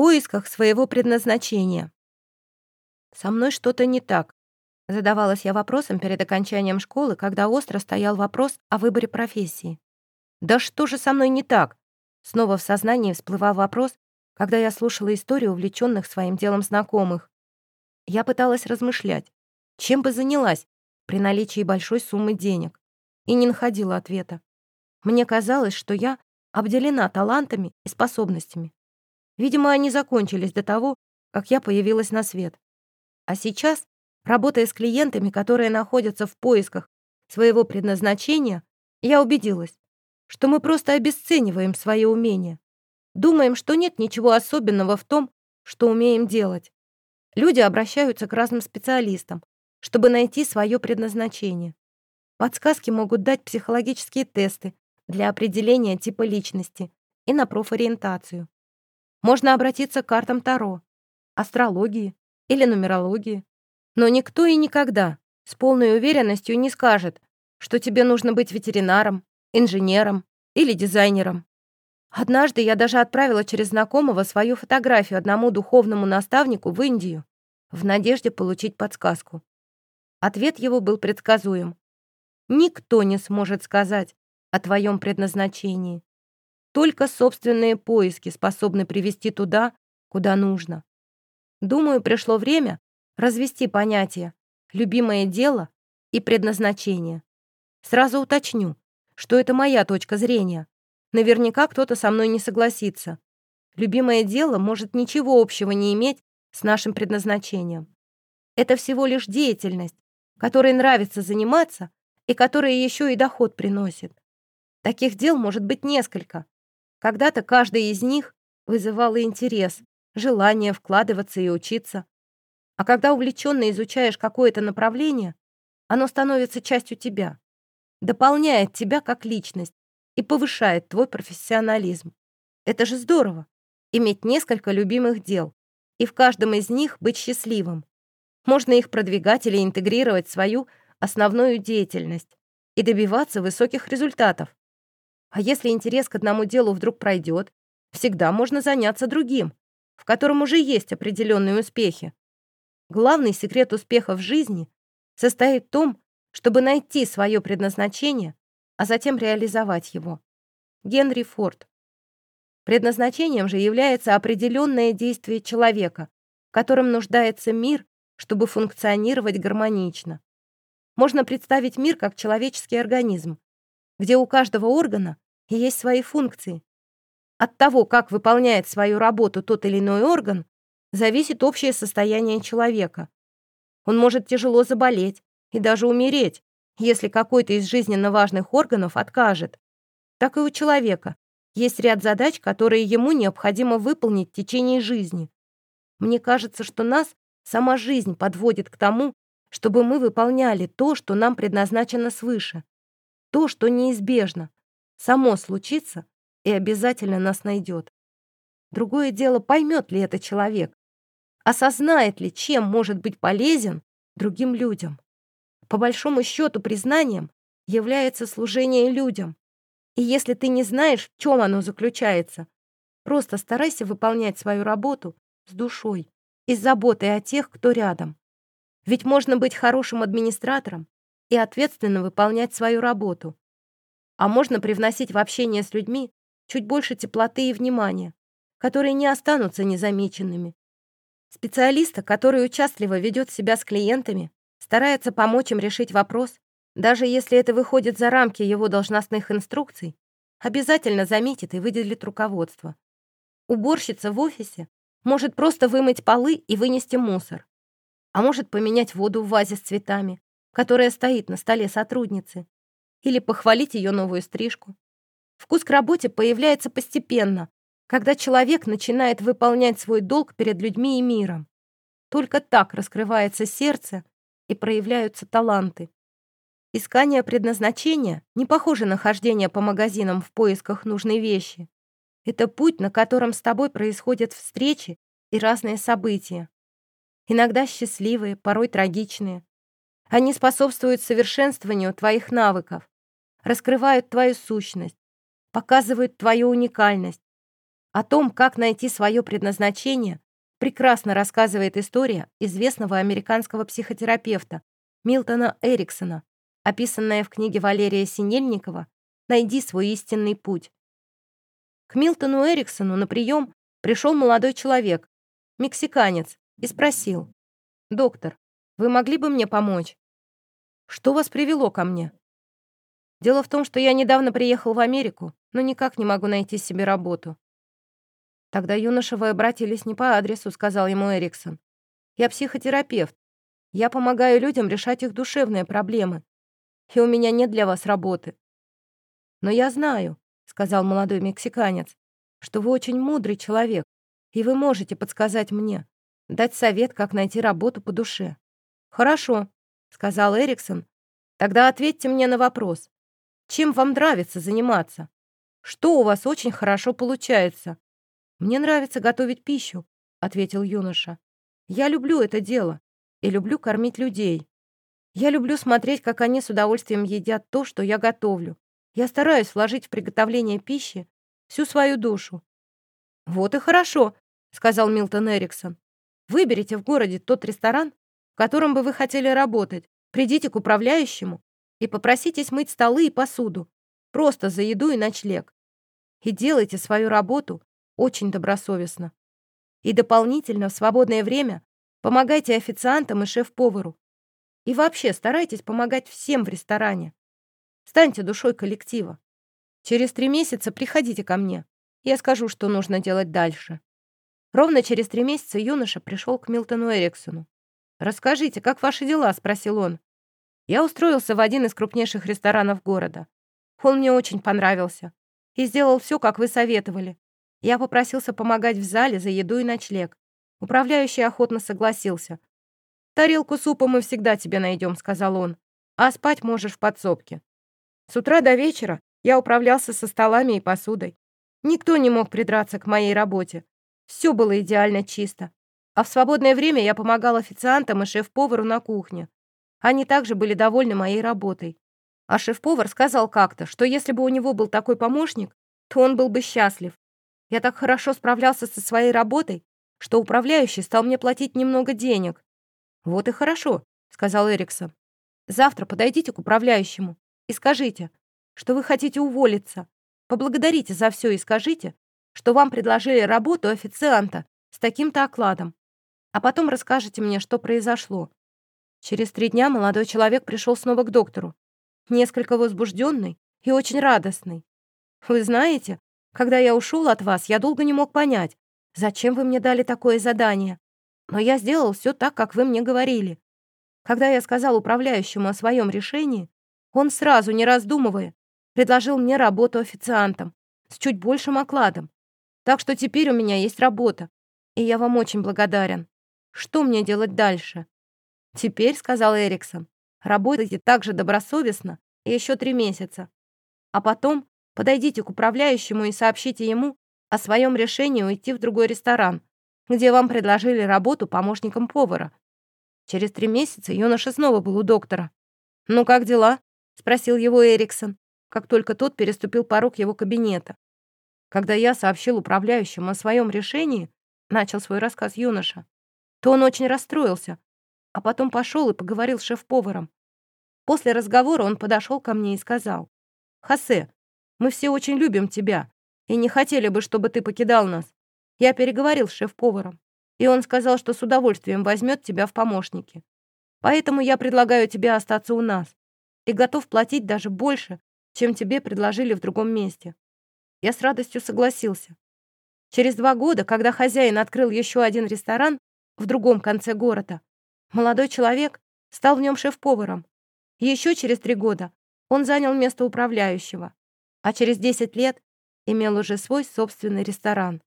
поисках своего предназначения. Со мной что-то не так. Задавалась я вопросом перед окончанием школы, когда остро стоял вопрос о выборе профессии. Да что же со мной не так? Снова в сознании всплывал вопрос, когда я слушала историю увлеченных своим делом знакомых. Я пыталась размышлять, чем бы занялась при наличии большой суммы денег, и не находила ответа. Мне казалось, что я обделена талантами и способностями. Видимо, они закончились до того, как я появилась на свет. А сейчас, работая с клиентами, которые находятся в поисках своего предназначения, я убедилась, что мы просто обесцениваем свои умения. Думаем, что нет ничего особенного в том, что умеем делать. Люди обращаются к разным специалистам, чтобы найти свое предназначение. Подсказки могут дать психологические тесты для определения типа личности и на профориентацию. Можно обратиться к картам Таро, астрологии или нумерологии. Но никто и никогда с полной уверенностью не скажет, что тебе нужно быть ветеринаром, инженером или дизайнером. Однажды я даже отправила через знакомого свою фотографию одному духовному наставнику в Индию в надежде получить подсказку. Ответ его был предсказуем. Никто не сможет сказать о твоем предназначении. Только собственные поиски способны привести туда, куда нужно. Думаю, пришло время развести понятия «любимое дело» и «предназначение». Сразу уточню, что это моя точка зрения. Наверняка кто-то со мной не согласится. Любимое дело может ничего общего не иметь с нашим предназначением. Это всего лишь деятельность, которой нравится заниматься и которая еще и доход приносит. Таких дел может быть несколько. Когда-то каждый из них вызывал интерес, желание вкладываться и учиться. А когда увлеченно изучаешь какое-то направление, оно становится частью тебя дополняет тебя как личность и повышает твой профессионализм. Это же здорово, иметь несколько любимых дел и в каждом из них быть счастливым. Можно их продвигать или интегрировать в свою основную деятельность и добиваться высоких результатов. А если интерес к одному делу вдруг пройдет, всегда можно заняться другим, в котором уже есть определенные успехи. Главный секрет успеха в жизни состоит в том, чтобы найти свое предназначение, а затем реализовать его. Генри Форд. Предназначением же является определенное действие человека, в котором нуждается мир, чтобы функционировать гармонично. Можно представить мир как человеческий организм, где у каждого органа есть свои функции. От того, как выполняет свою работу тот или иной орган, зависит общее состояние человека. Он может тяжело заболеть, и даже умереть, если какой-то из жизненно важных органов откажет. Так и у человека есть ряд задач, которые ему необходимо выполнить в течение жизни. Мне кажется, что нас сама жизнь подводит к тому, чтобы мы выполняли то, что нам предназначено свыше. То, что неизбежно, само случится и обязательно нас найдет. Другое дело, поймет ли это человек, осознает ли, чем может быть полезен другим людям. По большому счету признанием является служение людям. И если ты не знаешь, в чем оно заключается, просто старайся выполнять свою работу с душой и с заботой о тех, кто рядом. Ведь можно быть хорошим администратором и ответственно выполнять свою работу. А можно привносить в общение с людьми чуть больше теплоты и внимания, которые не останутся незамеченными. Специалиста, который участливо ведет себя с клиентами, старается помочь им решить вопрос, даже если это выходит за рамки его должностных инструкций, обязательно заметит и выделит руководство. Уборщица в офисе может просто вымыть полы и вынести мусор, а может поменять воду в вазе с цветами, которая стоит на столе сотрудницы, или похвалить ее новую стрижку. Вкус к работе появляется постепенно, когда человек начинает выполнять свой долг перед людьми и миром. Только так раскрывается сердце и проявляются таланты. Искание предназначения не похоже на хождение по магазинам в поисках нужной вещи. Это путь, на котором с тобой происходят встречи и разные события. Иногда счастливые, порой трагичные. Они способствуют совершенствованию твоих навыков, раскрывают твою сущность, показывают твою уникальность, О том, как найти свое предназначение, прекрасно рассказывает история известного американского психотерапевта Милтона Эриксона, описанная в книге Валерия Синельникова «Найди свой истинный путь». К Милтону Эриксону на прием пришел молодой человек, мексиканец, и спросил, «Доктор, вы могли бы мне помочь? Что вас привело ко мне?» Дело в том, что я недавно приехал в Америку, но никак не могу найти себе работу. Тогда юноша вы обратились не по адресу, сказал ему Эриксон. Я психотерапевт. Я помогаю людям решать их душевные проблемы. И у меня нет для вас работы. Но я знаю, сказал молодой мексиканец, что вы очень мудрый человек, и вы можете подсказать мне, дать совет, как найти работу по душе. Хорошо, сказал Эриксон. Тогда ответьте мне на вопрос. Чем вам нравится заниматься? Что у вас очень хорошо получается? Мне нравится готовить пищу, ответил юноша. Я люблю это дело и люблю кормить людей. Я люблю смотреть, как они с удовольствием едят то, что я готовлю. Я стараюсь вложить в приготовление пищи всю свою душу. Вот и хорошо, сказал Милтон Эриксон. Выберите в городе тот ресторан, котором бы вы хотели работать. Придите к управляющему и попроситесь мыть столы и посуду, просто за еду и ночлег. И делайте свою работу очень добросовестно. И дополнительно в свободное время помогайте официантам и шеф-повару. И вообще старайтесь помогать всем в ресторане. Станьте душой коллектива. Через три месяца приходите ко мне. Я скажу, что нужно делать дальше. Ровно через три месяца юноша пришел к Милтону Эриксону. «Расскажите, как ваши дела?» — спросил он. Я устроился в один из крупнейших ресторанов города. Он мне очень понравился. И сделал все, как вы советовали. Я попросился помогать в зале за еду и ночлег. Управляющий охотно согласился. «Тарелку супа мы всегда тебе найдем», — сказал он. «А спать можешь в подсобке». С утра до вечера я управлялся со столами и посудой. Никто не мог придраться к моей работе. Все было идеально чисто. А в свободное время я помогал официантам и шеф-повару на кухне. Они также были довольны моей работой. А шеф-повар сказал как-то, что если бы у него был такой помощник, то он был бы счастлив. Я так хорошо справлялся со своей работой, что управляющий стал мне платить немного денег. «Вот и хорошо», — сказал Эриксон. «Завтра подойдите к управляющему и скажите, что вы хотите уволиться. Поблагодарите за все и скажите, что вам предложили работу официанта с таким-то окладом. А потом расскажете мне, что произошло. Через три дня молодой человек пришел снова к доктору, несколько возбужденный и очень радостный. «Вы знаете, когда я ушел от вас, я долго не мог понять, зачем вы мне дали такое задание. Но я сделал все так, как вы мне говорили. Когда я сказал управляющему о своем решении, он сразу, не раздумывая, предложил мне работу официантом с чуть большим окладом. Так что теперь у меня есть работа, и я вам очень благодарен. Что мне делать дальше?» «Теперь», — сказал Эриксон, — «работайте так же добросовестно еще три месяца. А потом подойдите к управляющему и сообщите ему о своем решении уйти в другой ресторан, где вам предложили работу помощником повара». Через три месяца юноша снова был у доктора. «Ну, как дела?» — спросил его Эриксон, как только тот переступил порог его кабинета. Когда я сообщил управляющему о своем решении, начал свой рассказ юноша, то он очень расстроился, а потом пошел и поговорил с шеф-поваром. После разговора он подошел ко мне и сказал, «Хосе, мы все очень любим тебя и не хотели бы, чтобы ты покидал нас. Я переговорил с шеф-поваром, и он сказал, что с удовольствием возьмет тебя в помощники. Поэтому я предлагаю тебе остаться у нас и готов платить даже больше, чем тебе предложили в другом месте». Я с радостью согласился. Через два года, когда хозяин открыл еще один ресторан в другом конце города, Молодой человек стал в нем шеф-поваром. Еще через три года он занял место управляющего, а через 10 лет имел уже свой собственный ресторан.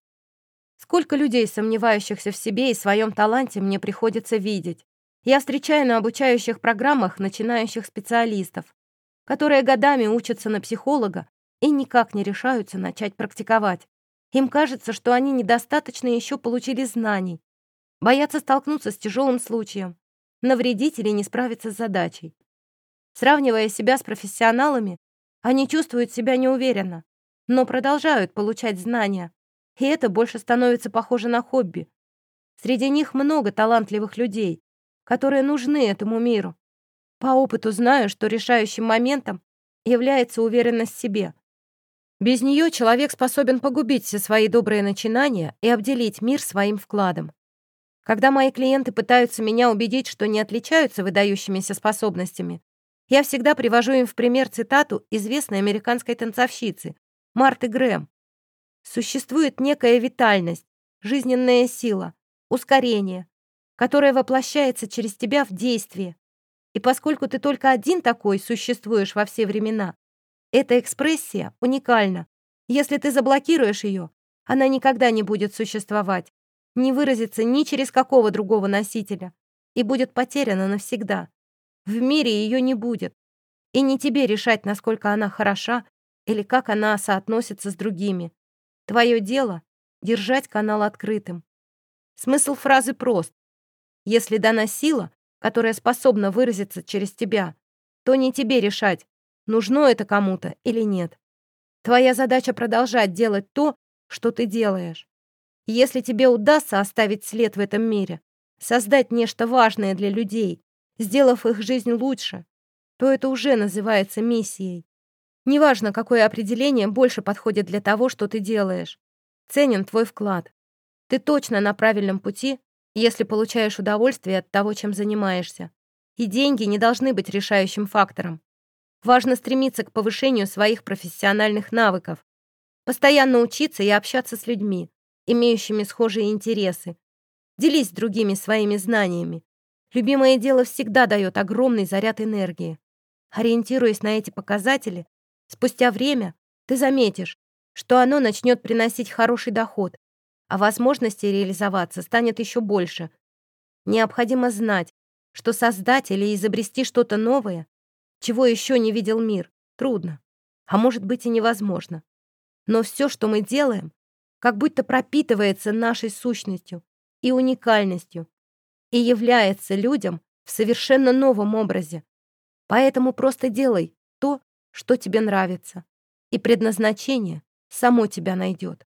Сколько людей, сомневающихся в себе и своем таланте, мне приходится видеть. Я встречаю на обучающих программах начинающих специалистов, которые годами учатся на психолога и никак не решаются начать практиковать. Им кажется, что они недостаточно еще получили знаний, боятся столкнуться с тяжелым случаем, навредить или не справиться с задачей. Сравнивая себя с профессионалами, они чувствуют себя неуверенно, но продолжают получать знания, И это больше становится похоже на хобби. Среди них много талантливых людей, которые нужны этому миру. По опыту знаю, что решающим моментом является уверенность в себе. Без нее человек способен погубить все свои добрые начинания и обделить мир своим вкладом. Когда мои клиенты пытаются меня убедить, что не отличаются выдающимися способностями, я всегда привожу им в пример цитату известной американской танцовщицы Марты Грэм. Существует некая витальность, жизненная сила, ускорение, которое воплощается через тебя в действие. И поскольку ты только один такой существуешь во все времена, эта экспрессия уникальна. Если ты заблокируешь ее, она никогда не будет существовать, не выразится ни через какого другого носителя и будет потеряна навсегда. В мире ее не будет. И не тебе решать, насколько она хороша или как она соотносится с другими. Твое дело — держать канал открытым. Смысл фразы прост. Если дана сила, которая способна выразиться через тебя, то не тебе решать, нужно это кому-то или нет. Твоя задача продолжать делать то, что ты делаешь. Если тебе удастся оставить след в этом мире, создать нечто важное для людей, сделав их жизнь лучше, то это уже называется миссией. Неважно, какое определение больше подходит для того, что ты делаешь. Ценен твой вклад. Ты точно на правильном пути, если получаешь удовольствие от того, чем занимаешься. И деньги не должны быть решающим фактором. Важно стремиться к повышению своих профессиональных навыков, постоянно учиться и общаться с людьми, имеющими схожие интересы. Делись другими своими знаниями. Любимое дело всегда дает огромный заряд энергии. Ориентируясь на эти показатели, спустя время ты заметишь, что оно начнет приносить хороший доход, а возможности реализоваться станет еще больше. Необходимо знать, что создать или изобрести что-то новое чего еще не видел мир, трудно, а может быть и невозможно. Но все, что мы делаем, как будто пропитывается нашей сущностью и уникальностью и является людям в совершенно новом образе. Поэтому просто делай то, что тебе нравится, и предназначение само тебя найдет.